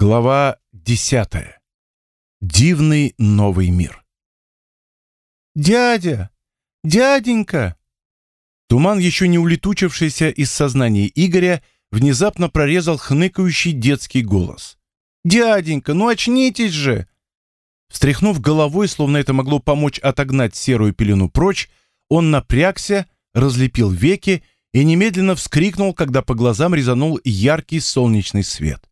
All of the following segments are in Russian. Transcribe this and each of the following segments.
Глава десятая. Дивный новый мир. «Дядя! Дяденька!» Туман, еще не улетучившийся из сознания Игоря, внезапно прорезал хныкающий детский голос. «Дяденька, ну очнитесь же!» Встряхнув головой, словно это могло помочь отогнать серую пелену прочь, он напрягся, разлепил веки и немедленно вскрикнул, когда по глазам резанул яркий солнечный свет.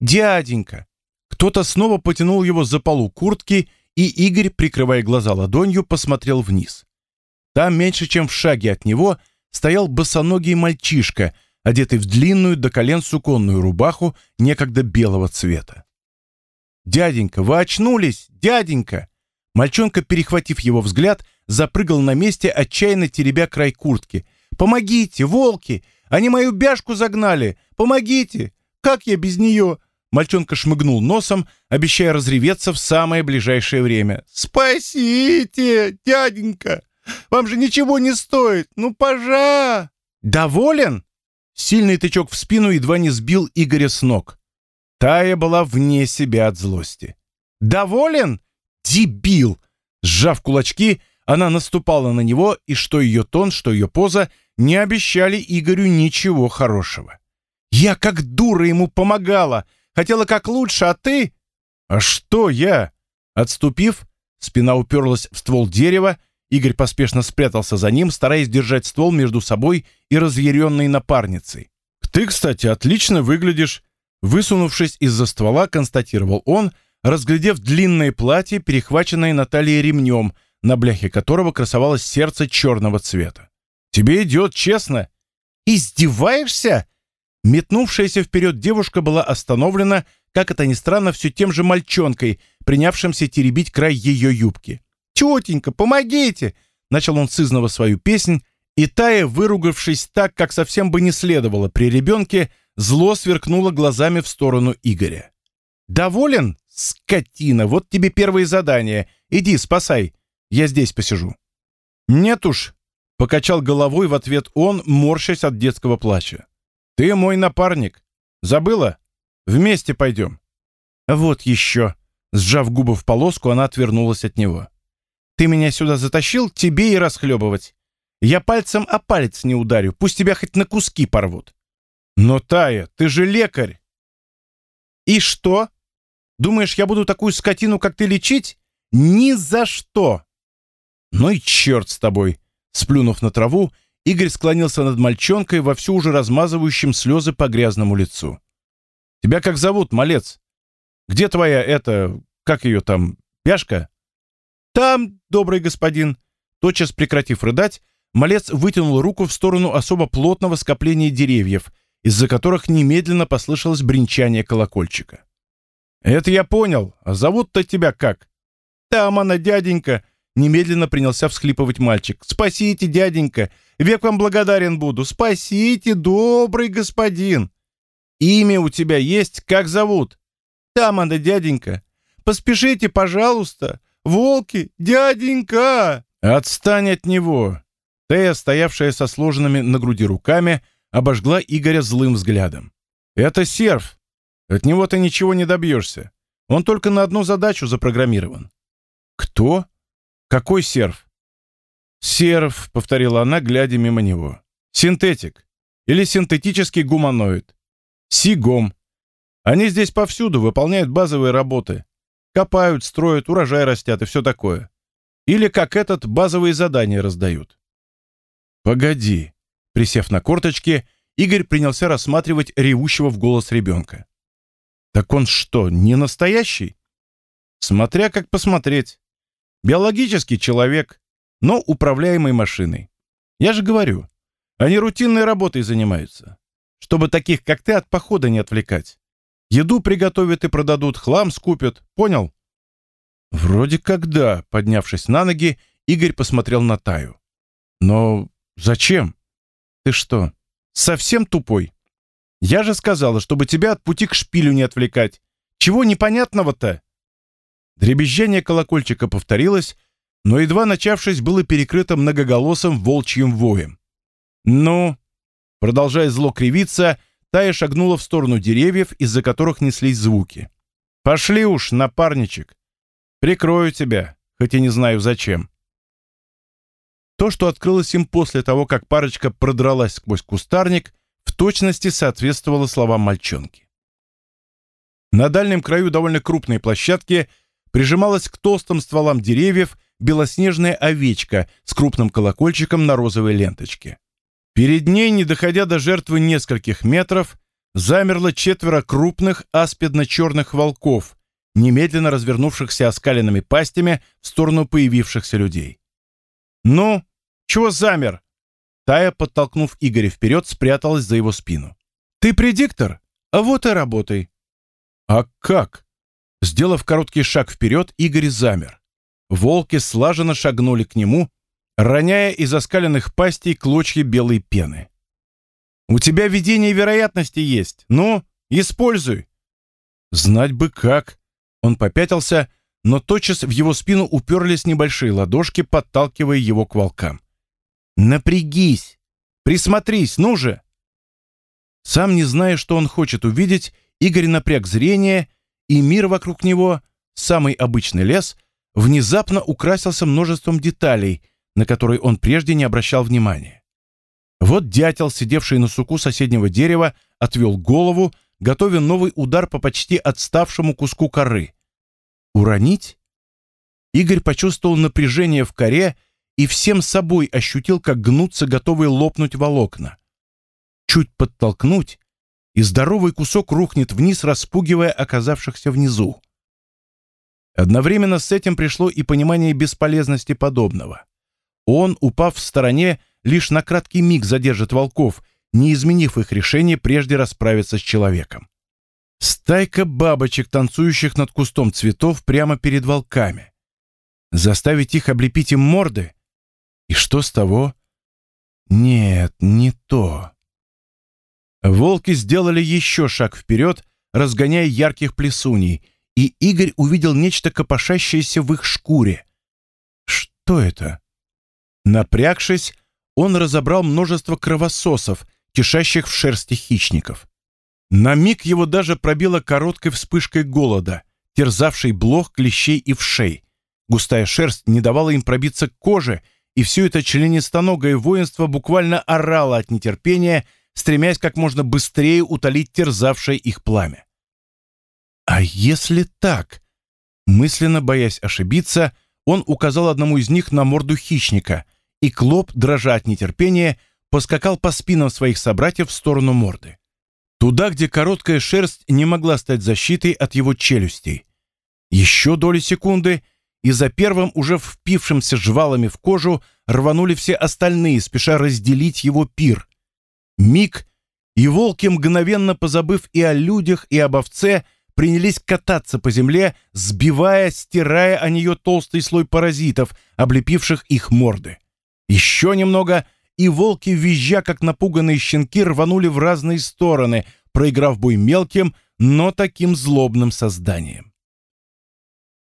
«Дяденька!» Кто-то снова потянул его за полу куртки, и Игорь, прикрывая глаза ладонью, посмотрел вниз. Там, меньше чем в шаге от него, стоял босоногий мальчишка, одетый в длинную до колен суконную рубаху некогда белого цвета. «Дяденька, вы очнулись? Дяденька!» Мальчонка, перехватив его взгляд, запрыгал на месте, отчаянно теребя край куртки. «Помогите, волки! Они мою бяшку загнали! Помогите! Как я без нее? Мальчонка шмыгнул носом, обещая разреветься в самое ближайшее время. «Спасите, дяденька! Вам же ничего не стоит! Ну, пожа!» «Доволен?» Сильный тычок в спину едва не сбил Игоря с ног. Тая была вне себя от злости. «Доволен? Дебил!» Сжав кулачки, она наступала на него, и что ее тон, что ее поза не обещали Игорю ничего хорошего. «Я как дура ему помогала!» Хотела как лучше, а ты...» «А что я?» Отступив, спина уперлась в ствол дерева, Игорь поспешно спрятался за ним, стараясь держать ствол между собой и разъяренной напарницей. «Ты, кстати, отлично выглядишь», высунувшись из-за ствола, констатировал он, разглядев длинное платье, перехваченное на талии ремнем, на бляхе которого красовалось сердце черного цвета. «Тебе идет, честно». «Издеваешься?» Метнувшаяся вперед девушка была остановлена, как это ни странно, все тем же мальчонкой, принявшимся теребить край ее юбки. «Тетенька, помогите!» — начал он сызново свою песнь, и Тая, выругавшись так, как совсем бы не следовало при ребенке, зло сверкнула глазами в сторону Игоря. «Доволен? Скотина! Вот тебе первое задание. Иди, спасай. Я здесь посижу». «Нет уж», — покачал головой в ответ он, морщась от детского плача. «Ты мой напарник. Забыла? Вместе пойдем». «Вот еще». Сжав губы в полоску, она отвернулась от него. «Ты меня сюда затащил, тебе и расхлебывать. Я пальцем о палец не ударю, пусть тебя хоть на куски порвут». «Но, Тая, ты же лекарь!» «И что? Думаешь, я буду такую скотину, как ты, лечить? Ни за что!» «Ну и черт с тобой!» Сплюнув на траву, Игорь склонился над мальчонкой, вовсю уже размазывающим слезы по грязному лицу. «Тебя как зовут, малец? Где твоя, это, как ее там, пяшка?» «Там, добрый господин». Тотчас прекратив рыдать, малец вытянул руку в сторону особо плотного скопления деревьев, из-за которых немедленно послышалось бренчание колокольчика. «Это я понял. А зовут-то тебя как?» «Там она, дяденька!» Немедленно принялся всхлипывать мальчик. «Спасите, дяденька! Век вам благодарен буду! Спасите, добрый господин!» «Имя у тебя есть? Как зовут?» «Там она, дяденька! Поспешите, пожалуйста! Волки, дяденька!» «Отстань от него!» Тея, стоявшая со сложенными на груди руками, обожгла Игоря злым взглядом. «Это серф. От него ты ничего не добьешься. Он только на одну задачу запрограммирован». «Кто?» «Какой серф?» «Серф», — повторила она, глядя мимо него. «Синтетик. Или синтетический гуманоид. Сигом. Они здесь повсюду выполняют базовые работы. Копают, строят, урожай растят и все такое. Или, как этот, базовые задания раздают». «Погоди», — присев на корточки, Игорь принялся рассматривать ревущего в голос ребенка. «Так он что, не настоящий?» «Смотря как посмотреть. Биологический человек, но управляемый машиной. Я же говорю, они рутинной работой занимаются, чтобы таких, как ты, от похода не отвлекать. Еду приготовят и продадут, хлам скупят, понял? Вроде как да, поднявшись на ноги, Игорь посмотрел на Таю. Но зачем? Ты что, совсем тупой? Я же сказала, чтобы тебя от пути к шпилю не отвлекать. Чего непонятного-то? Дребезжание колокольчика повторилось, но едва начавшись, было перекрыто многоголосым волчьим воем. «Ну?» Продолжая зло кривиться, Тая шагнула в сторону деревьев, из-за которых неслись звуки. «Пошли уж, напарничек. Прикрою тебя, хоть и не знаю зачем». То, что открылось им после того, как парочка продралась сквозь кустарник, в точности соответствовало словам мальчонки. На дальнем краю довольно крупной площадки прижималась к толстым стволам деревьев белоснежная овечка с крупным колокольчиком на розовой ленточке. Перед ней, не доходя до жертвы нескольких метров, замерло четверо крупных аспидно-черных волков, немедленно развернувшихся оскаленными пастями в сторону появившихся людей. «Ну, чего замер?» Тая, подтолкнув Игоря вперед, спряталась за его спину. «Ты предиктор? А вот и работай». «А как?» Сделав короткий шаг вперед, Игорь замер. Волки слаженно шагнули к нему, роняя из оскаленных пастей клочья белой пены. «У тебя видение вероятности есть. Ну, используй!» «Знать бы как!» Он попятился, но тотчас в его спину уперлись небольшие ладошки, подталкивая его к волкам. «Напрягись! Присмотрись, ну же!» Сам не зная, что он хочет увидеть, Игорь напряг зрение, и мир вокруг него, самый обычный лес, внезапно украсился множеством деталей, на которые он прежде не обращал внимания. Вот дятел, сидевший на суку соседнего дерева, отвел голову, готовя новый удар по почти отставшему куску коры. Уронить? Игорь почувствовал напряжение в коре и всем собой ощутил, как гнутся готовые лопнуть волокна. Чуть подтолкнуть, и здоровый кусок рухнет вниз, распугивая оказавшихся внизу. Одновременно с этим пришло и понимание бесполезности подобного. Он, упав в стороне, лишь на краткий миг задержит волков, не изменив их решение прежде расправиться с человеком. Стайка бабочек, танцующих над кустом цветов прямо перед волками. Заставить их облепить им морды? И что с того? Нет, не то. Волки сделали еще шаг вперед, разгоняя ярких плесуней, и Игорь увидел нечто копошащееся в их шкуре. Что это? Напрягшись, он разобрал множество кровососов, кишащих в шерсти хищников. На миг его даже пробило короткой вспышкой голода, терзавшей блох, клещей и вшей. Густая шерсть не давала им пробиться к коже, и все это членистоногое воинство буквально орало от нетерпения, стремясь как можно быстрее утолить терзавшее их пламя. А если так? Мысленно боясь ошибиться, он указал одному из них на морду хищника, и Клоп, дрожа от нетерпения, поскакал по спинам своих собратьев в сторону морды. Туда, где короткая шерсть не могла стать защитой от его челюстей. Еще доли секунды — и за первым, уже впившимся жвалами в кожу, рванули все остальные, спеша разделить его пир. Миг, и волки, мгновенно позабыв и о людях, и об овце, принялись кататься по земле, сбивая, стирая о нее толстый слой паразитов, облепивших их морды. Еще немного, и волки, визжа, как напуганные щенки, рванули в разные стороны, проиграв бой мелким, но таким злобным созданием.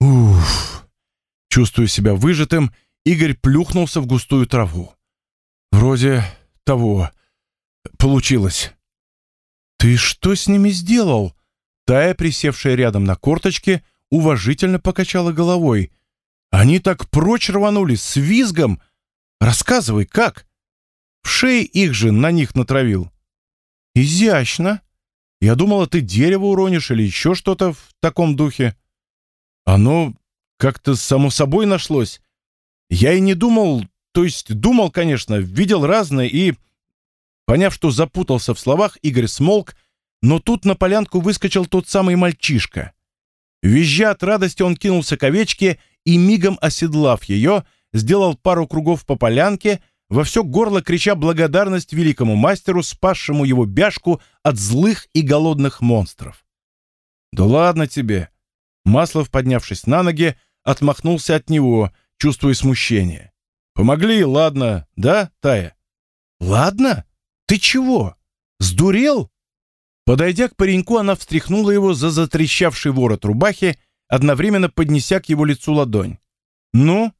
Уф! Чувствуя себя выжатым, Игорь плюхнулся в густую траву. Вроде того. Получилось. «Ты что с ними сделал?» Тая, присевшая рядом на корточке, уважительно покачала головой. «Они так прочь рванули, с визгом! Рассказывай, как?» В шее их же на них натравил. «Изящно. Я думала, ты дерево уронишь или еще что-то в таком духе. Оно как-то само собой нашлось. Я и не думал, то есть думал, конечно, видел разное и... Поняв, что запутался в словах, Игорь смолк, но тут на полянку выскочил тот самый мальчишка. Визжа от радости, он кинулся к овечке и, мигом оседлав ее, сделал пару кругов по полянке, во все горло крича благодарность великому мастеру, спасшему его бяшку от злых и голодных монстров. «Да ладно тебе!» Маслов, поднявшись на ноги, отмахнулся от него, чувствуя смущение. «Помогли, ладно, да, Тая?» «Ладно? Ты чего? Сдурел?» Подойдя к пареньку, она встряхнула его за затрещавший ворот рубахи, одновременно поднеся к его лицу ладонь. «Ну,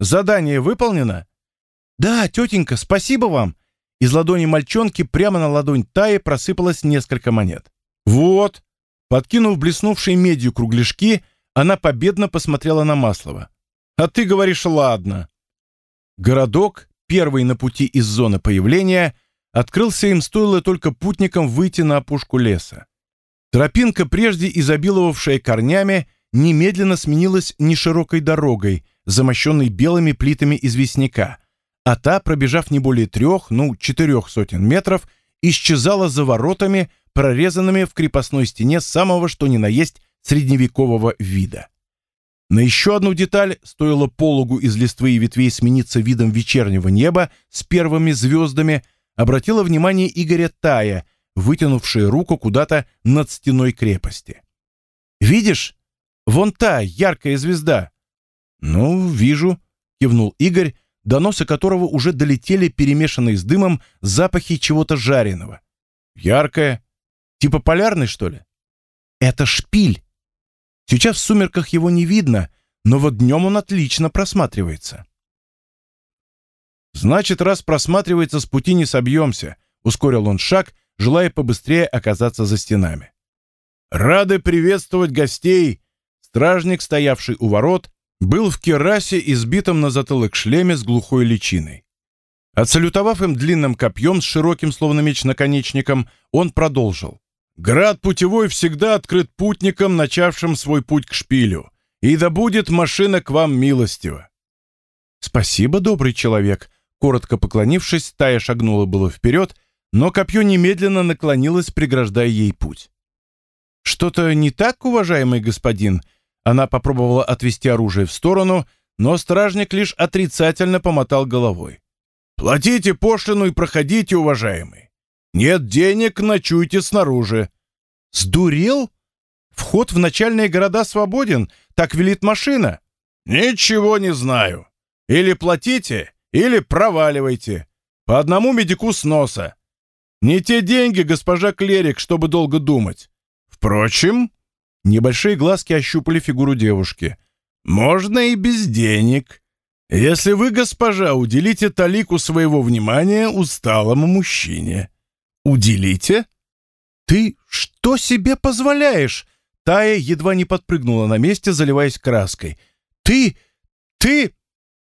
задание выполнено?» «Да, тетенька, спасибо вам. из ладони мальчонки прямо на ладонь Таи просыпалось несколько монет. «Вот!» Подкинув блеснувшие медью кругляшки, она победно посмотрела на Маслова. «А ты говоришь, ладно». Городок, первый на пути из зоны появления, открылся им стоило только путникам выйти на опушку леса. Тропинка, прежде изобиловавшая корнями, немедленно сменилась неширокой дорогой, замощенной белыми плитами известняка, а та, пробежав не более трех, ну, четырех сотен метров, исчезала за воротами, прорезанными в крепостной стене самого что ни на есть средневекового вида. На еще одну деталь стоило пологу из листвы и ветвей смениться видом вечернего неба с первыми звездами, обратила внимание Игоря Тая, вытянувшая руку куда-то над стеной крепости. «Видишь? Вон та яркая звезда!» «Ну, вижу», — кивнул Игорь, до носа которого уже долетели перемешанные с дымом запахи чего-то жареного. «Яркая? Типа полярный, что ли?» «Это шпиль!» Сейчас в сумерках его не видно, но вот днем он отлично просматривается. «Значит, раз просматривается, с пути не собьемся», — ускорил он шаг, желая побыстрее оказаться за стенами. «Рады приветствовать гостей!» Стражник, стоявший у ворот, был в керасе, избитом на затылок шлеме с глухой личиной. Отсалютовав им длинным копьем с широким, словно меч, наконечником, он продолжил. «Град путевой всегда открыт путникам, начавшим свой путь к шпилю, и да будет машина к вам милостива». «Спасибо, добрый человек», — коротко поклонившись, Тая шагнула было вперед, но копье немедленно наклонилось, преграждая ей путь. «Что-то не так, уважаемый господин?» Она попробовала отвести оружие в сторону, но стражник лишь отрицательно помотал головой. «Платите пошлину и проходите, уважаемый. Нет денег, ночуйте снаружи». «Сдурел? Вход в начальные города свободен, так велит машина». «Ничего не знаю. Или платите, или проваливайте. По одному медику с носа. Не те деньги, госпожа Клерик, чтобы долго думать. Впрочем, Небольшие глазки ощупали фигуру девушки. «Можно и без денег. Если вы, госпожа, уделите талику своего внимания усталому мужчине. Уделите?» «Ты что себе позволяешь?» Тая едва не подпрыгнула на месте, заливаясь краской. «Ты... ты...»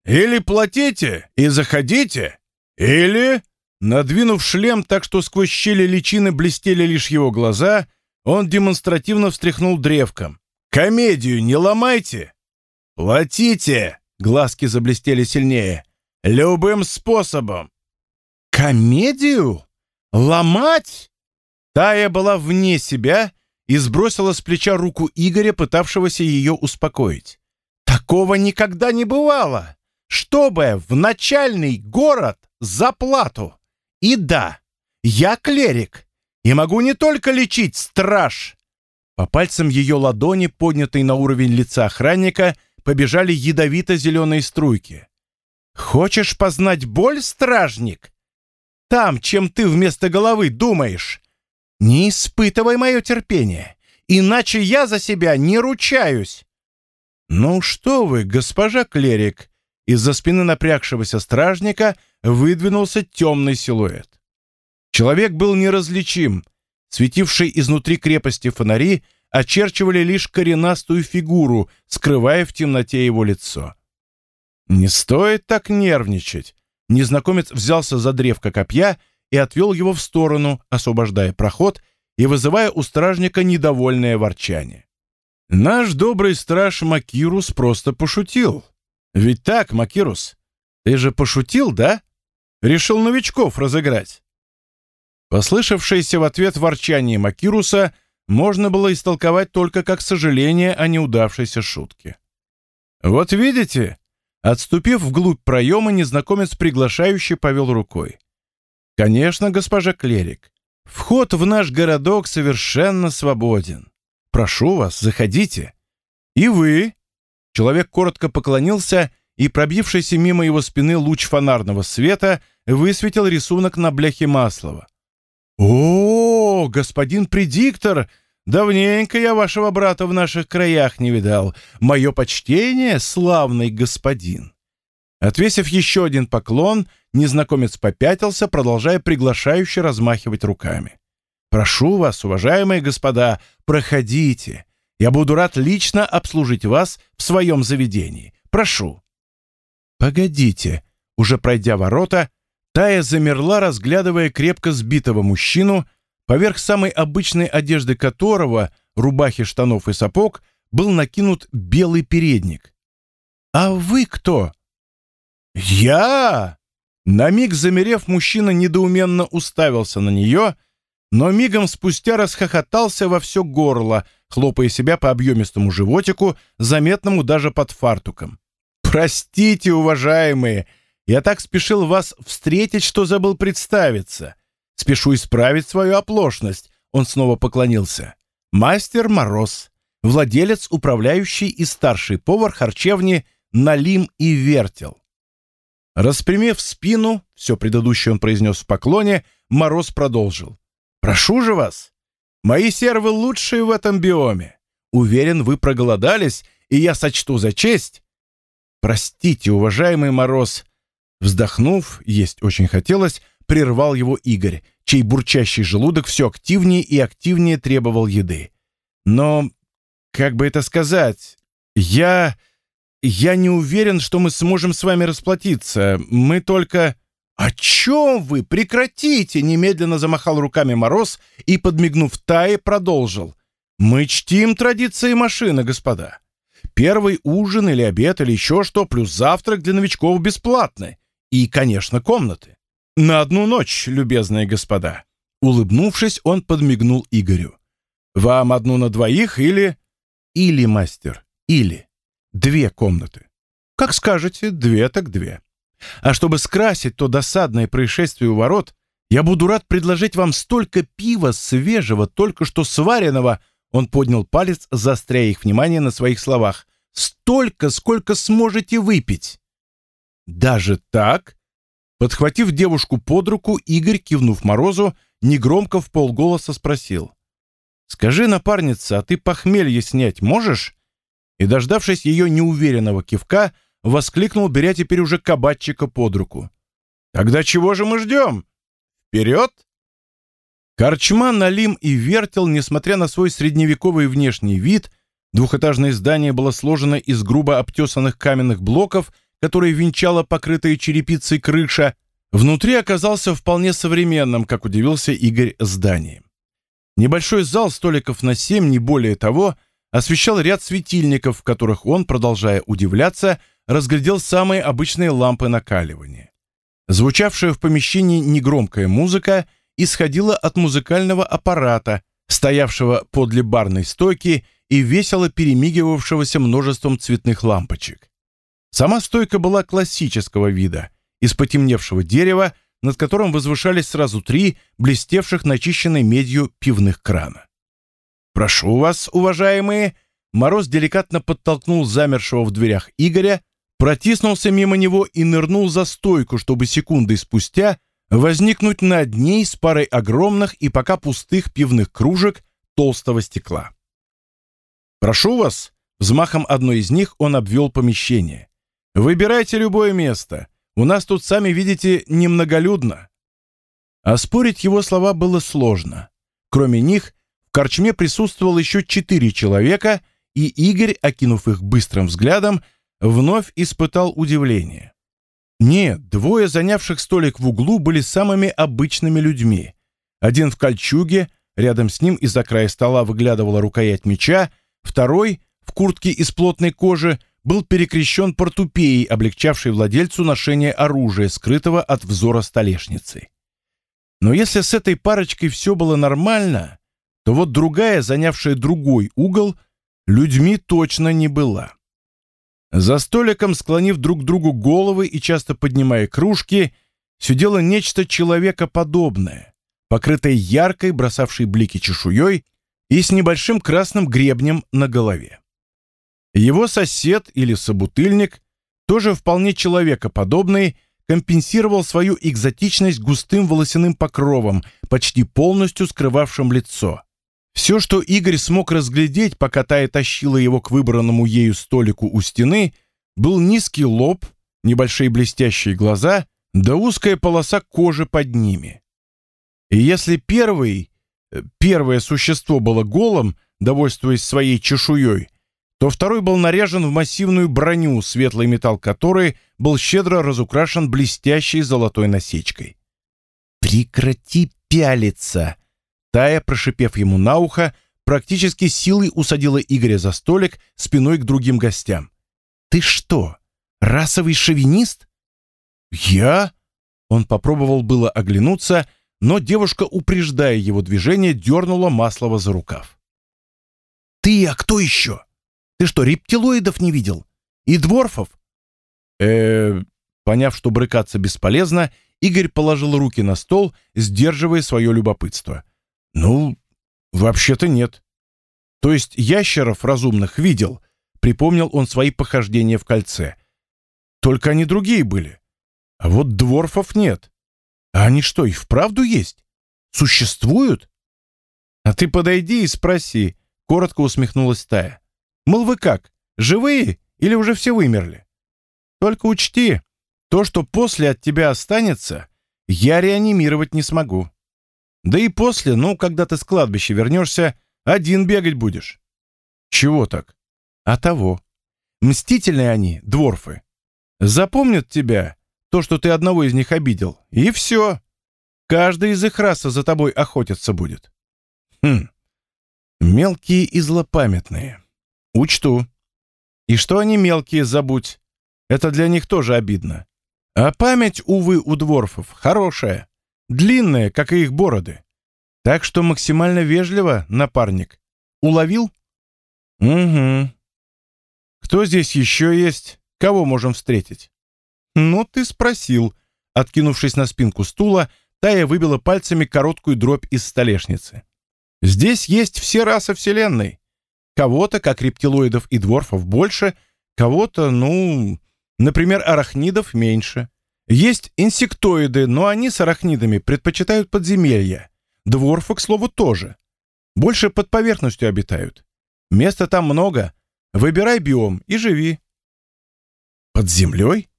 «Или платите и заходите, или...» Надвинув шлем так, что сквозь щели личины блестели лишь его глаза, — он демонстративно встряхнул древком. «Комедию не ломайте! Платите!» Глазки заблестели сильнее. «Любым способом!» «Комедию? Ломать?» Тая была вне себя и сбросила с плеча руку Игоря, пытавшегося ее успокоить. «Такого никогда не бывало! Чтобы в начальный город за плату! И да, я клерик, и могу не только лечить страж!» По пальцам ее ладони, поднятой на уровень лица охранника, побежали ядовито-зеленые струйки. «Хочешь познать боль, стражник? Там, чем ты вместо головы думаешь. Не испытывай мое терпение, иначе я за себя не ручаюсь». «Ну что вы, госпожа клерик!» Из-за спины напрягшегося стражника выдвинулся темный силуэт. Человек был неразличим. Светившие изнутри крепости фонари очерчивали лишь коренастую фигуру, скрывая в темноте его лицо. «Не стоит так нервничать!» Незнакомец взялся за древко копья и отвел его в сторону, освобождая проход и вызывая у стражника недовольное ворчание. «Наш добрый страж Макирус просто пошутил. Ведь так, Макирус? Ты же пошутил, да? Решил новичков разыграть?» Послышавшееся в ответ ворчание Макируса можно было истолковать только как сожаление о неудавшейся шутке. «Вот видите?» Отступив вглубь проема, незнакомец приглашающе повел рукой. «Конечно, госпожа Клерик, вход в наш городок совершенно свободен. Прошу вас, заходите. И вы?» Человек коротко поклонился, и пробившийся мимо его спины луч фонарного света высветил рисунок на бляхе Маслова. «О, господин предиктор! Давненько я вашего брата в наших краях не видал. Мое почтение, славный господин!» Отвесив еще один поклон, незнакомец попятился, продолжая приглашающе размахивать руками. «Прошу вас, уважаемые господа, проходите. Я буду рад лично обслужить вас в своем заведении. Прошу». «Погодите», уже пройдя ворота, Тая замерла, разглядывая крепко сбитого мужчину, поверх самой обычной одежды которого, рубахи, штанов и сапог, был накинут белый передник. «А вы кто?» «Я!» На миг замерев, мужчина недоуменно уставился на нее, но мигом спустя расхохотался во все горло, хлопая себя по объемистому животику, заметному даже под фартуком. «Простите, уважаемые, я так спешил вас встретить, что забыл представиться. Спешу исправить свою оплошность». Он снова поклонился. «Мастер Мороз, владелец, управляющий и старший повар харчевни Налим и Вертел». Распрямив спину, все предыдущее он произнес в поклоне, Мороз продолжил. «Прошу же вас, мои сервы лучшие в этом биоме. Уверен, вы проголодались, и я сочту за честь». «Простите, уважаемый Мороз, Вздохнув, есть очень хотелось, прервал его Игорь, чей бурчащий желудок все активнее и активнее требовал еды. Но, как бы это сказать, я... Я не уверен, что мы сможем с вами расплатиться. Мы только... «О чем вы? Прекратите!» Немедленно замахал руками Мороз и, подмигнув Тае, продолжил. «Мы чтим традиции машины, господа. Первый ужин или обед или еще что, плюс завтрак для новичков бесплатный. И, конечно, комнаты. На одну ночь, любезные господа. Улыбнувшись, он подмигнул Игорю. Вам одну на двоих или... Или, мастер, или. Две комнаты. Как скажете, две так две. А чтобы скрасить то досадное происшествие у ворот, я буду рад предложить вам столько пива свежего, только что сваренного, он поднял палец, заостряя их внимание на своих словах, столько, сколько сможете выпить. «Даже так?» Подхватив девушку под руку, Игорь, кивнув Морозу, негромко в полголоса спросил. «Скажи, напарница, а ты похмелье снять можешь?» И, дождавшись ее неуверенного кивка, воскликнул, беря теперь уже кабачика под руку. «Тогда чего же мы ждем? Вперед!» Корчма, Налим и Вертел, несмотря на свой средневековый внешний вид, двухэтажное здание было сложено из грубо обтесанных каменных блоков которой венчала покрытая черепицей крыша, внутри оказался вполне современным, как удивился Игорь, зданием. Небольшой зал столиков на семь, не более того, освещал ряд светильников, в которых он, продолжая удивляться, разглядел самые обычные лампы накаливания. Звучавшая в помещении негромкая музыка исходила от музыкального аппарата, стоявшего подле барной стойки и весело перемигивавшегося множеством цветных лампочек. Сама стойка была классического вида, из потемневшего дерева, над которым возвышались сразу три блестевших начищенной медью пивных крана. «Прошу вас, уважаемые!» Мороз деликатно подтолкнул замершего в дверях Игоря, протиснулся мимо него и нырнул за стойку, чтобы секундой спустя возникнуть над ней с парой огромных и пока пустых пивных кружек толстого стекла. «Прошу вас!» Взмахом одной из них он обвел помещение. Выбирайте любое место. У нас тут, сами видите, немноголюдно». Оспорить его слова было сложно. Кроме них, в корчме присутствовало еще четыре человека, и Игорь, окинув их быстрым взглядом, вновь испытал удивление. Нет, двое занявших столик в углу были самыми обычными людьми. Один в кольчуге, рядом с ним из-за края стола выглядывала рукоять меча, второй, в куртке из плотной кожи, был перекрещен портупеей, облегчавшей владельцу ношение оружия, скрытого от взора столешницы. Но если с этой парочкой все было нормально, то вот другая, занявшая другой угол, людьми точно не была. За столиком, склонив друг другу головы и часто поднимая кружки, сидело нечто человекоподобное, покрытое яркой, бросавшей блики чешуей и с небольшим красным гребнем на голове. Его сосед или собутыльник, тоже вполне человекоподобный, компенсировал свою экзотичность густым волосяным покровом, почти полностью скрывавшим лицо. Все, что Игорь смог разглядеть, пока Тая тащила его к выбранному ею столику у стены, был низкий лоб, небольшие блестящие глаза, да узкая полоса кожи под ними. И если первый, э, первое существо было голым, довольствуясь своей чешуей, то второй был наряжен в массивную броню, светлый металл которой был щедро разукрашен блестящей золотой насечкой. «Прекрати пялиться!» Тая, прошипев ему на ухо, практически силой усадила Игоря за столик спиной к другим гостям. «Ты что, расовый шовинист?» «Я?» Он попробовал было оглянуться, но девушка, упреждая его движение, дернула Маслова за рукав. «Ты, а кто еще? Ты что, рептилоидов не видел? И дворфов?» э Поняв, что брыкаться бесполезно, Игорь положил руки на стол, сдерживая свое любопытство. «Ну, вообще-то нет. То есть ящеров разумных видел», — припомнил он свои похождения в кольце. «Только они другие были. А вот дворфов нет. А они что, и вправду есть? Существуют?» «А ты подойди и спроси», — коротко усмехнулась Тая. «Мол, вы как, живые или уже все вымерли? Только учти, то, что после от тебя останется, я реанимировать не смогу. Да и после, ну, когда ты с кладбища вернешься, один бегать будешь. Чего так? А того. Мстительные они, дворфы. Запомнят тебя, то, что ты одного из них обидел, и все. Каждый из их расы за тобой охотиться будет. Хм. Мелкие и злопамятные. Учту. И что они мелкие, забудь. Это для них тоже обидно. А память, увы, у дворфов хорошая, длинная, как и их бороды. Так что максимально вежливо, напарник. Уловил? Угу. Кто здесь еще есть? Кого можем встретить? Ну, ты спросил. Откинувшись на спинку стула, Тая выбила пальцами короткую дробь из столешницы. Здесь есть все расы Вселенной. Кого-то, как рептилоидов и дворфов, больше, кого-то, ну, Например, арахнидов меньше. Есть инсектоиды, но они с арахнидами предпочитают подземелья. Дворфы, к слову, тоже. Больше под поверхностью обитают. Места там много. Выбирай биом и живи. Под землей?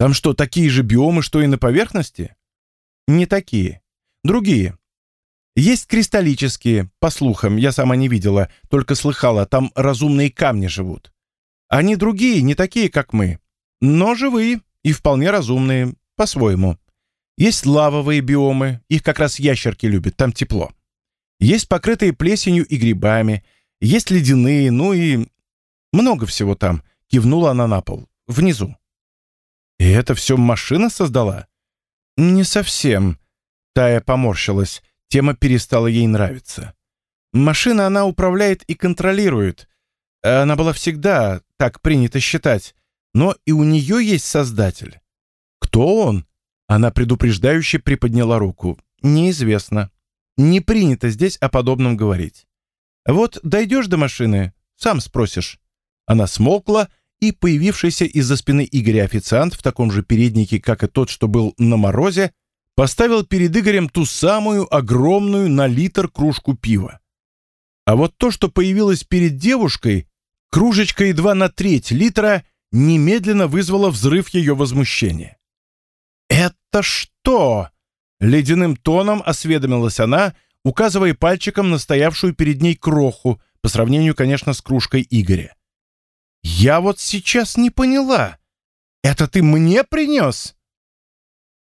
Там что, такие же биомы, что и на поверхности? Не такие. Другие. Есть кристаллические, по слухам, я сама не видела, только слыхала, там разумные камни живут. Они другие, не такие, как мы но живые и вполне разумные, по-своему. Есть лавовые биомы, их как раз ящерки любят, там тепло. Есть покрытые плесенью и грибами, есть ледяные, ну и... Много всего там, кивнула она на пол, внизу. И это все машина создала? Не совсем. Тая поморщилась, тема перестала ей нравиться. Машина она управляет и контролирует. Она была всегда, так принято считать, но и у нее есть создатель. Кто он? Она предупреждающе приподняла руку. Неизвестно. Не принято здесь о подобном говорить. Вот дойдешь до машины, сам спросишь. Она смолкла, и появившийся из-за спины Игоря официант в таком же переднике, как и тот, что был на морозе, поставил перед Игорем ту самую огромную на литр кружку пива. А вот то, что появилось перед девушкой, кружечка едва на треть литра — немедленно вызвало взрыв ее возмущения. «Это что?» — ледяным тоном осведомилась она, указывая пальчиком на стоявшую перед ней кроху, по сравнению, конечно, с кружкой Игоря. «Я вот сейчас не поняла. Это ты мне принес?»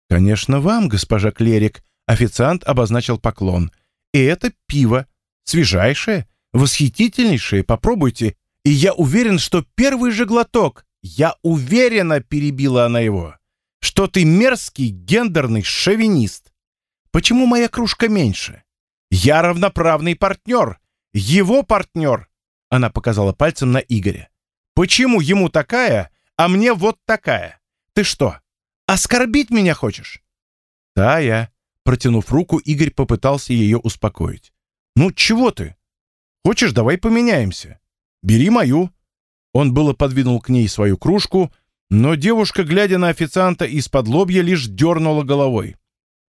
«Конечно, вам, госпожа Клерик», — официант обозначил поклон. «И это пиво. Свежайшее, восхитительнейшее. Попробуйте. И я уверен, что первый же глоток «Я уверена», — перебила она его, — «что ты мерзкий гендерный шовинист. Почему моя кружка меньше? Я равноправный партнер, его партнер», — она показала пальцем на Игоря. «Почему ему такая, а мне вот такая? Ты что, оскорбить меня хочешь?» «Тая», — протянув руку, Игорь попытался ее успокоить. «Ну, чего ты? Хочешь, давай поменяемся. Бери мою, он было подвинул к ней свою кружку, но девушка, глядя на официанта из-под лобья, лишь дернула головой.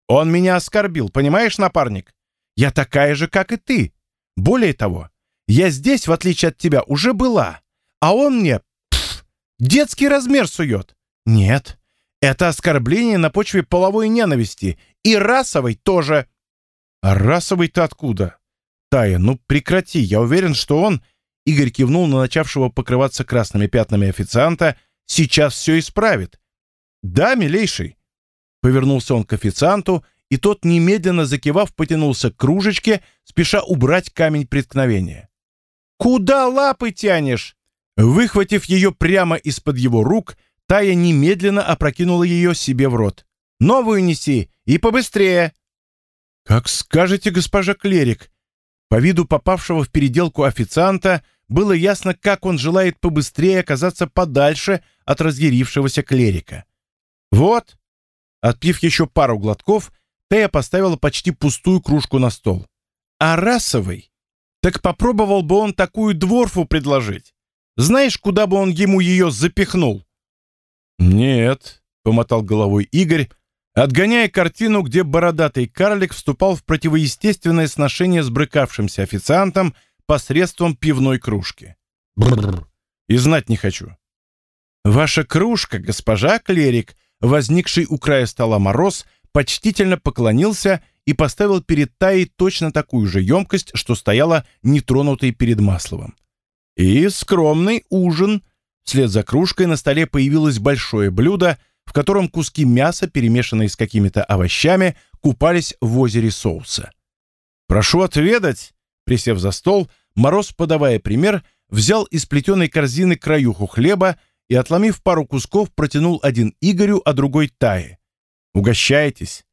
«Он меня оскорбил, понимаешь, напарник? Я такая же, как и ты. Более того, я здесь, в отличие от тебя, уже была, а он мне пф, детский размер сует. Нет, Это оскорбление на почве половой ненависти. И расовой тоже. А расовый-то откуда? Тая, ну прекрати, я уверен, что он... Игорь кивнул на начавшего покрываться красными пятнами официанта. Сейчас все исправит. Да, милейший. Повернулся он к официанту, и тот, немедленно закивав, потянулся к кружечке, спеша убрать камень преткновения. «Куда лапы тянешь?» Выхватив ее прямо из-под его рук, Тая немедленно опрокинула ее себе в рот. «Новую неси и побыстрее!» «Как скажете, госпожа клерик!» По виду попавшего в переделку официанта было ясно, как он желает побыстрее оказаться подальше от разъярившегося клерика. «Вот!» Отпив еще пару глотков, Тея поставила почти пустую кружку на стол. «А расовый? Так попробовал бы он такую дворфу предложить. Знаешь, куда бы он ему ее запихнул?» «Нет», — помотал головой Игорь, отгоняя картину, где бородатый карлик вступал в противоестественное сношение с брыкавшимся официантом посредством пивной кружки. Бррр. И знать не хочу. Ваша кружка, госпожа клерик, возникший у края стола мороз, почтительно поклонился и поставил перед Таей точно такую же емкость, что стояла нетронутой перед Масловым. И скромный ужин. Вслед за кружкой на столе появилось большое блюдо, в котором куски мяса, перемешанные с какими-то овощами, купались в озере соуса. «Прошу отведать!» Присев за стол, Мороз, подавая пример, взял из плетеной корзины краюху хлеба и, отломив пару кусков, протянул один Игорю, а другой Тае. «Угощайтесь!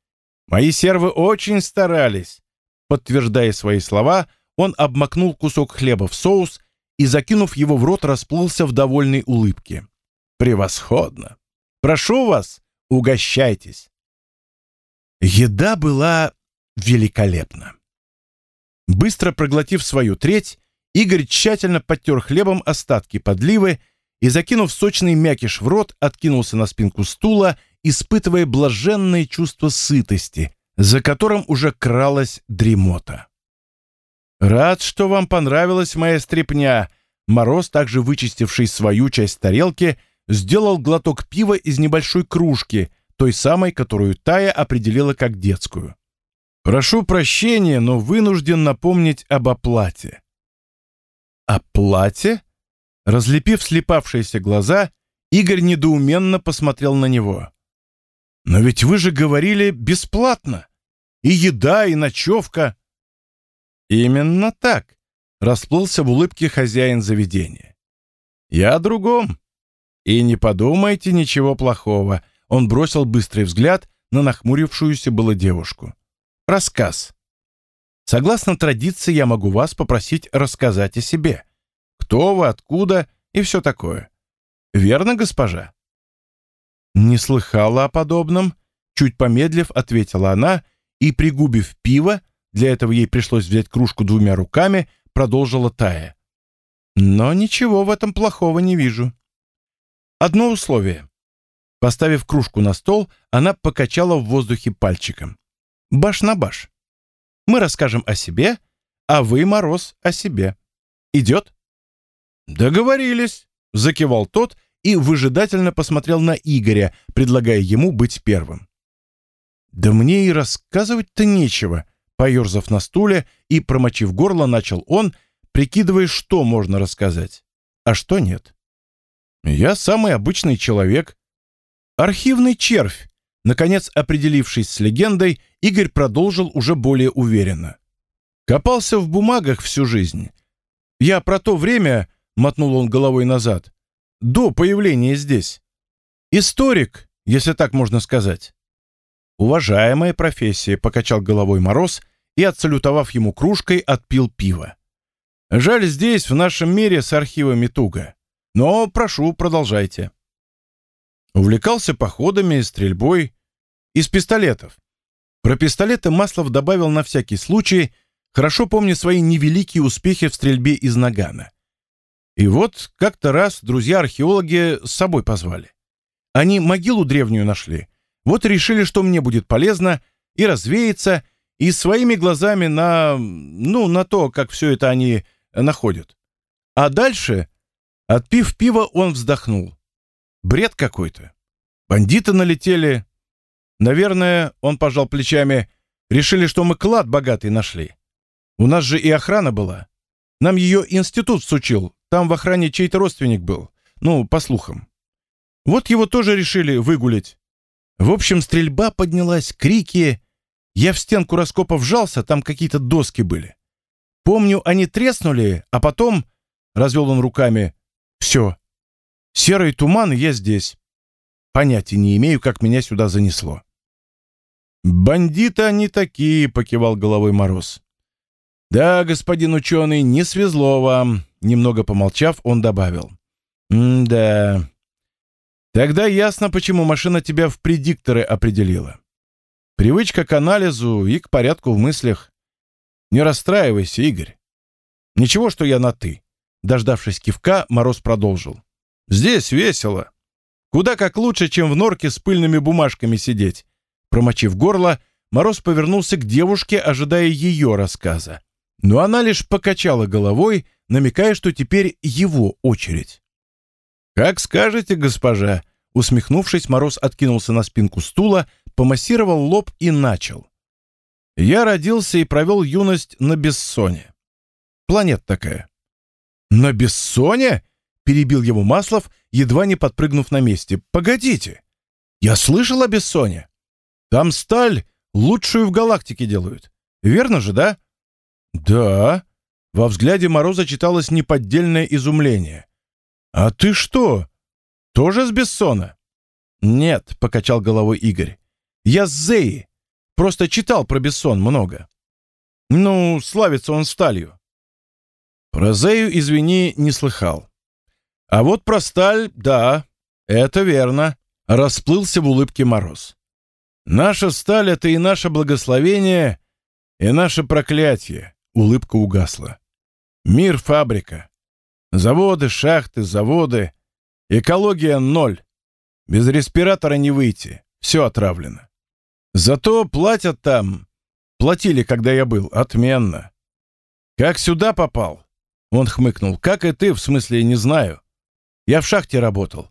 Мои сервы очень старались!» Подтверждая свои слова, он обмакнул кусок хлеба в соус и, закинув его в рот, расплылся в довольной улыбке. «Превосходно! Прошу вас, угощайтесь!» Еда была великолепна. Быстро проглотив свою треть, Игорь тщательно подтер хлебом остатки подливы и, закинув сочный мякиш в рот, откинулся на спинку стула, испытывая блаженное чувство сытости, за которым уже кралась дремота. «Рад, что вам понравилась моя стряпня!» Мороз, также вычистивший свою часть тарелки, сделал глоток пива из небольшой кружки, той самой, которую Тая определила как детскую. Прошу прощения, но вынужден напомнить об оплате. Оплате? Разлепив слепавшиеся глаза, Игорь недоуменно посмотрел на него. Но ведь вы же говорили бесплатно. И еда, и ночевка. Именно так, расплылся в улыбке хозяин заведения. Я о другом. И не подумайте ничего плохого. Он бросил быстрый взгляд на нахмурившуюся было девушку. Рассказ. Согласно традиции, я могу вас попросить рассказать о себе. Кто вы, откуда и все такое. Верно, госпожа? Не слыхала о подобном, чуть помедлив, ответила она и, пригубив пиво, для этого ей пришлось взять кружку двумя руками, продолжила Тая. Но ничего в этом плохого не вижу. Одно условие. Поставив кружку на стол, она покачала в воздухе пальчиком баш на баш. Мы расскажем о себе, а вы, Мороз, о себе. Идет?» «Договорились», — закивал тот и выжидательно посмотрел на Игоря, предлагая ему быть первым. «Да мне и рассказывать-то нечего», — поерзав на стуле и, промочив горло, начал он, прикидывая, что можно рассказать, а что нет. «Я самый обычный человек. Архивный червь, Наконец, определившись с легендой, Игорь продолжил уже более уверенно. «Копался в бумагах всю жизнь. Я про то время, — мотнул он головой назад, — до появления здесь. Историк, если так можно сказать». «Уважаемая профессия», — покачал головой Мороз и, отсалютовав ему кружкой, отпил пиво. «Жаль, здесь, в нашем мире, с архивами туго. Но, прошу, продолжайте». Увлекался походами, стрельбой. Из пистолетов. Про пистолеты Маслов добавил на всякий случай, хорошо помня свои невеликие успехи в стрельбе из нагана. И вот как-то раз друзья-археологи с собой позвали. Они могилу древнюю нашли. Вот решили, что мне будет полезно и развеяться, и своими глазами на... ну, на то, как все это они находят. А дальше, отпив пива, он вздохнул. Бред какой-то. Бандиты налетели. Наверное, он пожал плечами, решили, что мы клад богатый нашли. У нас же и охрана была. Нам ее институт сучил, там в охране чей-то родственник был. Ну, по слухам. Вот его тоже решили выгулить. В общем, стрельба поднялась, крики. Я в стенку раскопа вжался, там какие-то доски были. Помню, они треснули, а потом, развел он руками, все. Серый туман, я здесь. Понятия не имею, как меня сюда занесло. «Бандиты они такие», — покивал головой Мороз. «Да, господин ученый, не свезло вам», — немного помолчав, он добавил. «М-да. Тогда ясно, почему машина тебя в предикторы определила. Привычка к анализу и к порядку в мыслях. Не расстраивайся, Игорь. Ничего, что я на «ты». Дождавшись кивка, Мороз продолжил. «Здесь весело. Куда как лучше, чем в норке с пыльными бумажками сидеть». Промочив горло, Мороз повернулся к девушке, ожидая ее рассказа. Но она лишь покачала головой, намекая, что теперь его очередь. «Как скажете, госпожа», Усмехнувшись, Мороз откинулся на спинку стула, помассировал лоб и начал. «Я родился и провел юность на Бессоне. Планета такая». «На Бессоне?» — перебил его Маслов, едва не подпрыгнув на месте. «Погодите! Я слышал о Бессоне. Там сталь лучшую в галактике делают. Верно же, да?» «Да». Во взгляде Мороза читалось неподдельное изумление. «А ты что, тоже с Бессона?» «Нет», — покачал головой Игорь. «Я с Зеи. Просто читал про Бессон много». «Ну, славится он сталью». Про Зею, извини, не слыхал. А вот про сталь, да, это верно. Расплылся в улыбке Мороз. Наша сталь — это и наше благословение, и наше проклятие. Улыбка угасла. Мир — фабрика. Заводы, шахты, заводы. Экология — ноль. Без респиратора не выйти. Все отравлено. Зато платят там. Платили, когда я был. Отменно. Как сюда попал? Он хмыкнул. «Как и ты, в смысле, не знаю. Я в шахте работал.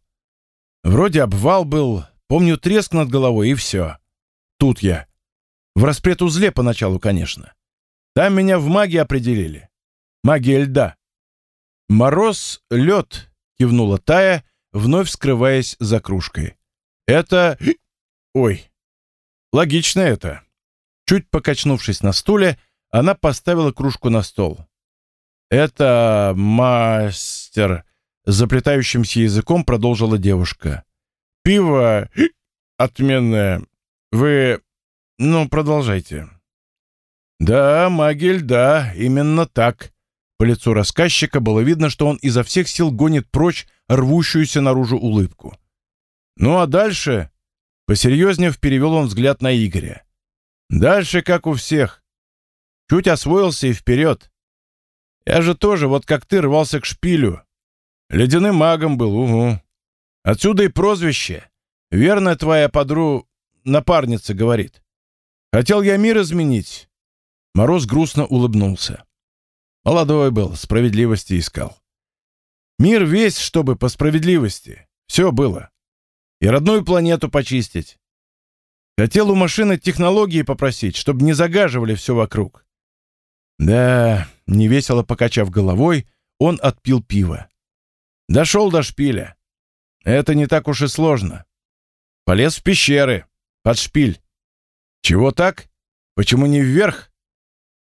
Вроде обвал был, помню треск над головой, и все. Тут я. В распредузле поначалу, конечно. Там меня в магии определили. Магия льда. «Мороз, лед», — кивнула Тая, вновь скрываясь за кружкой. «Это... Ой, логично это». Чуть покачнувшись на стуле, она поставила кружку на стол. «Это мастер», — заплетающимся языком продолжила девушка. «Пиво отменное. Вы... Ну, продолжайте». «Да, Магель, да, именно так». По лицу рассказчика было видно, что он изо всех сил гонит прочь рвущуюся наружу улыбку. Ну а дальше... Посерьезнее перевел он взгляд на Игоря. «Дальше, как у всех. Чуть освоился и вперед. Я же тоже, вот как ты, рвался к шпилю. Ледяным магом был, угу. Отсюда и прозвище. Верно твоя подру... напарница говорит. Хотел я мир изменить. Мороз грустно улыбнулся. Молодой был, справедливости искал. Мир весь, чтобы по справедливости. Все было. И родную планету почистить. Хотел у машины технологии попросить, чтобы не загаживали все вокруг. Да, невесело покачав головой, он отпил пиво. Дошел до шпиля. Это не так уж и сложно. Полез в пещеры, под шпиль. Чего так? Почему не вверх?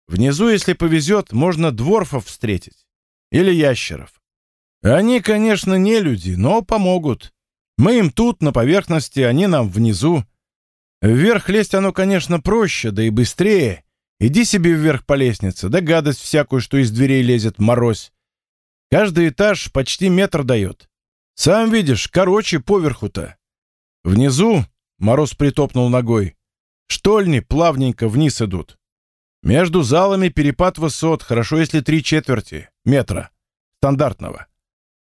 Внизу, если повезет, можно дворфов встретить. Или ящеров. Они, конечно, не люди, но помогут. Мы им тут, на поверхности, они нам внизу. Вверх лезть оно, конечно, проще, да и быстрее. Иди себе вверх по лестнице, да гадость всякую, что из дверей лезет, морозь. Каждый этаж почти метр дает. Сам видишь, короче поверху-то. Внизу, мороз притопнул ногой, штольни плавненько вниз идут. Между залами перепад высот, хорошо если три четверти метра. Стандартного.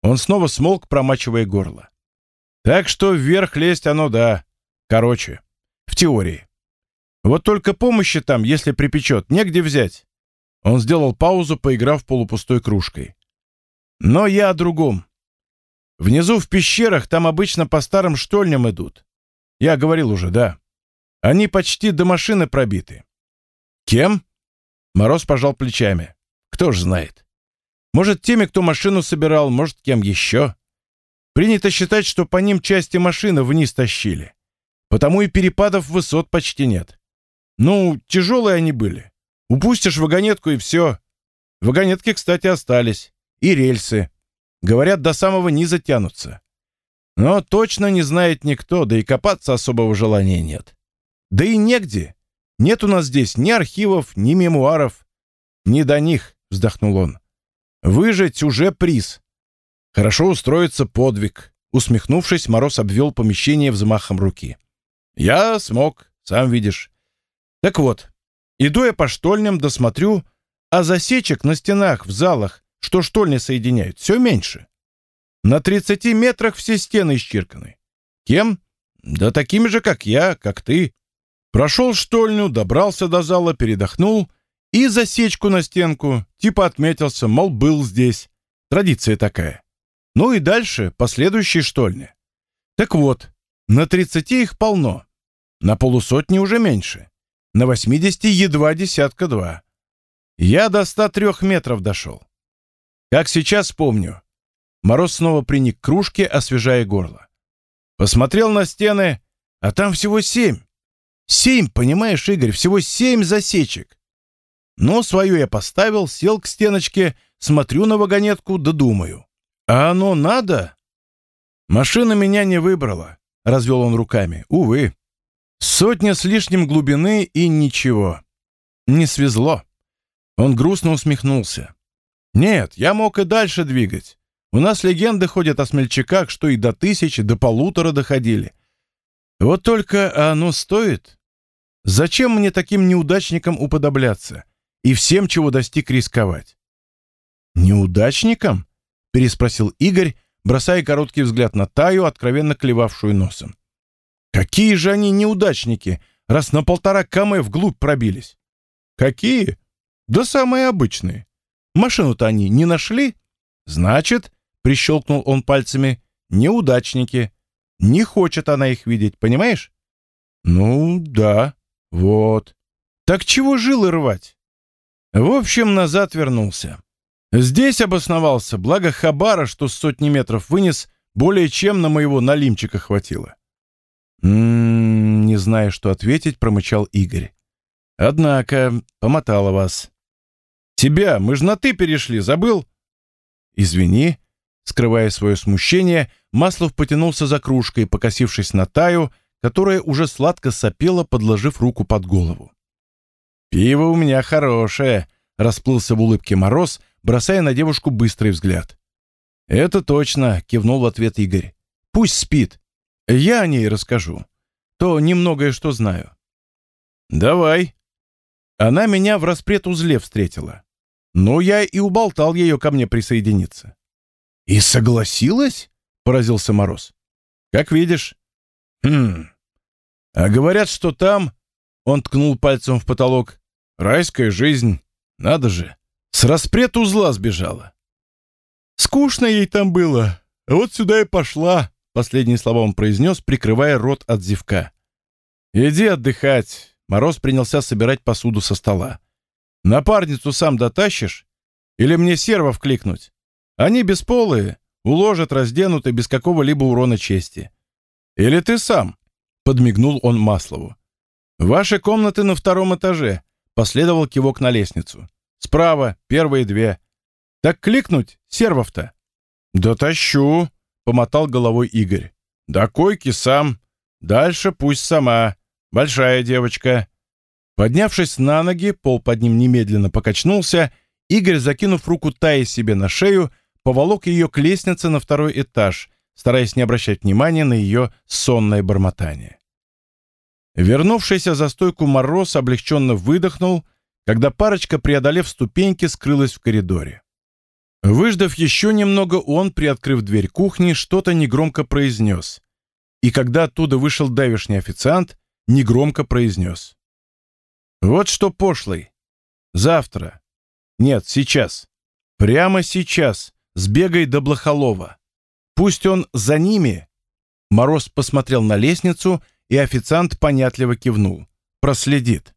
Он снова смолк, промачивая горло. Так что вверх лезть оно да. Короче, в теории. Вот только помощи там, если припечет, негде взять. Он сделал паузу, поиграв полупустой кружкой. Но я о другом. Внизу в пещерах там обычно по старым штольням идут. Я говорил уже, да. Они почти до машины пробиты. Кем? Мороз пожал плечами. Кто ж знает. Может, теми, кто машину собирал, может, кем еще. Принято считать, что по ним части машины вниз тащили. Потому и перепадов высот почти нет. Ну, тяжелые они были. Упустишь вагонетку и все. Вагонетки, кстати, остались. И рельсы. Говорят, до самого низа тянутся. Но точно не знает никто, да и копаться особого желания нет. Да и негде. Нет у нас здесь ни архивов, ни мемуаров. Не до них, вздохнул он. Выжить уже приз. Хорошо устроиться подвиг. Усмехнувшись, Мороз обвел помещение взмахом руки. Я смог, сам видишь. Так вот, иду я по штольням, досмотрю, а засечек на стенах, в залах, что штольни соединяют, все меньше. На 30 метрах все стены исчерканы. Кем? Да такими же, как я, как ты. Прошел штольню, добрался до зала, передохнул и засечку на стенку, типа отметился, мол, был здесь. Традиция такая. Ну и дальше, последующие штольни. Так вот, на 30 их полно. На полусотни уже меньше. На 80 едва десятка два. Я до 103 метров дошел. Как сейчас помню, Мороз снова приник к кружке, освежая горло. Посмотрел на стены, а там всего семь. Семь, понимаешь, Игорь, всего семь засечек. Но свою я поставил, сел к стеночке, смотрю на вагонетку, да думаю. А оно надо? Машина меня не выбрала, развел он руками. Увы. Сотня с лишним глубины и ничего. Не свезло. Он грустно усмехнулся. Нет, я мог и дальше двигать. У нас легенды ходят о смельчаках, что и до тысячи, до полутора доходили. Вот только оно стоит? Зачем мне таким неудачникам уподобляться и всем, чего достиг, рисковать? Неудачникам? переспросил Игорь, бросая короткий взгляд на Таю, откровенно клевавшую носом. Какие же они неудачники, раз на полтора км вглубь пробились? Какие? Да самые обычные. Машину-то они не нашли? Значит, Прищелкнул он пальцами. Неудачники. Не хочет она их видеть, понимаешь? Ну, да. Вот. Так чего жилы рвать? В общем, назад вернулся. Здесь обосновался, благо Хабара, что с сотни метров вынес, более чем на моего налимчика хватило. «М-м, не знаю, что ответить, промычал Игорь. Однако, помотала вас. Тебя, мы ж на «ты» перешли, забыл? Извини, Скрывая свое смущение, Маслов потянулся за кружкой, покосившись на Таю, которая уже сладко сопела, подложив руку под голову. «Пиво у меня хорошее», — расплылся в улыбке Мороз, бросая на девушку быстрый взгляд. «Это точно», — кивнул в ответ Игорь. «Пусть спит. Я о ней расскажу. То немногое что знаю». «Давай». Она меня в распред-узле встретила. Ну, я и уболтал ее ко мне присоединиться. «И согласилась?» — поразился Мороз. «Как видишь». «Хм. А говорят, что там...» — он ткнул пальцем в потолок. «Райская жизнь. Надо же. С распред узла сбежала». «Скучно ей там было. Вот сюда и пошла», — последние слова он произнес, прикрывая рот от зевка. «Иди отдыхать». Мороз принялся собирать посуду со стола. «Напарницу сам дотащишь? Или мне сервов кликнуть?» Они бесполые, уложат, разденут и без какого-либо урона чести. Или ты сам?» — подмигнул он Маслову. «Ваши комнаты на втором этаже», — последовал кивок на лестницу. «Справа, первые две. Так кликнуть, сервов-то?» «Да тащу», — помотал головой Игорь. «Да койки сам. Дальше пусть сама. Большая девочка». Поднявшись на ноги, пол под ним немедленно покачнулся, Игорь, закинув руку Таи себе на шею, поволок ее к лестнице на второй этаж, стараясь не обращать внимания на ее сонное бормотание. Вернувшийся за стойку Мороз облегченно выдохнул, когда парочка, преодолев ступеньки, скрылась в коридоре. Выждав еще немного, он, приоткрыв дверь кухни, что-то негромко произнес. И когда оттуда вышел давишний официант, негромко произнес. «Вот что пошлый. Завтра. Нет, сейчас. Прямо сейчас Сбегай до Блохолова. Пусть он за ними. Мороз посмотрел на лестницу и официант понятливо кивнул. Проследит.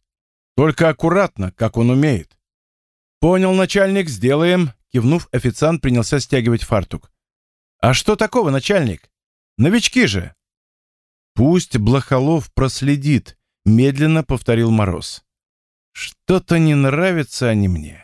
Только аккуратно, как он умеет. «Понял, начальник, сделаем», — кивнув, официант принялся стягивать фартук. «А что такого, начальник? Новички же!» «Пусть Блохолов проследит», — медленно повторил Мороз. «Что-то не нравятся они мне».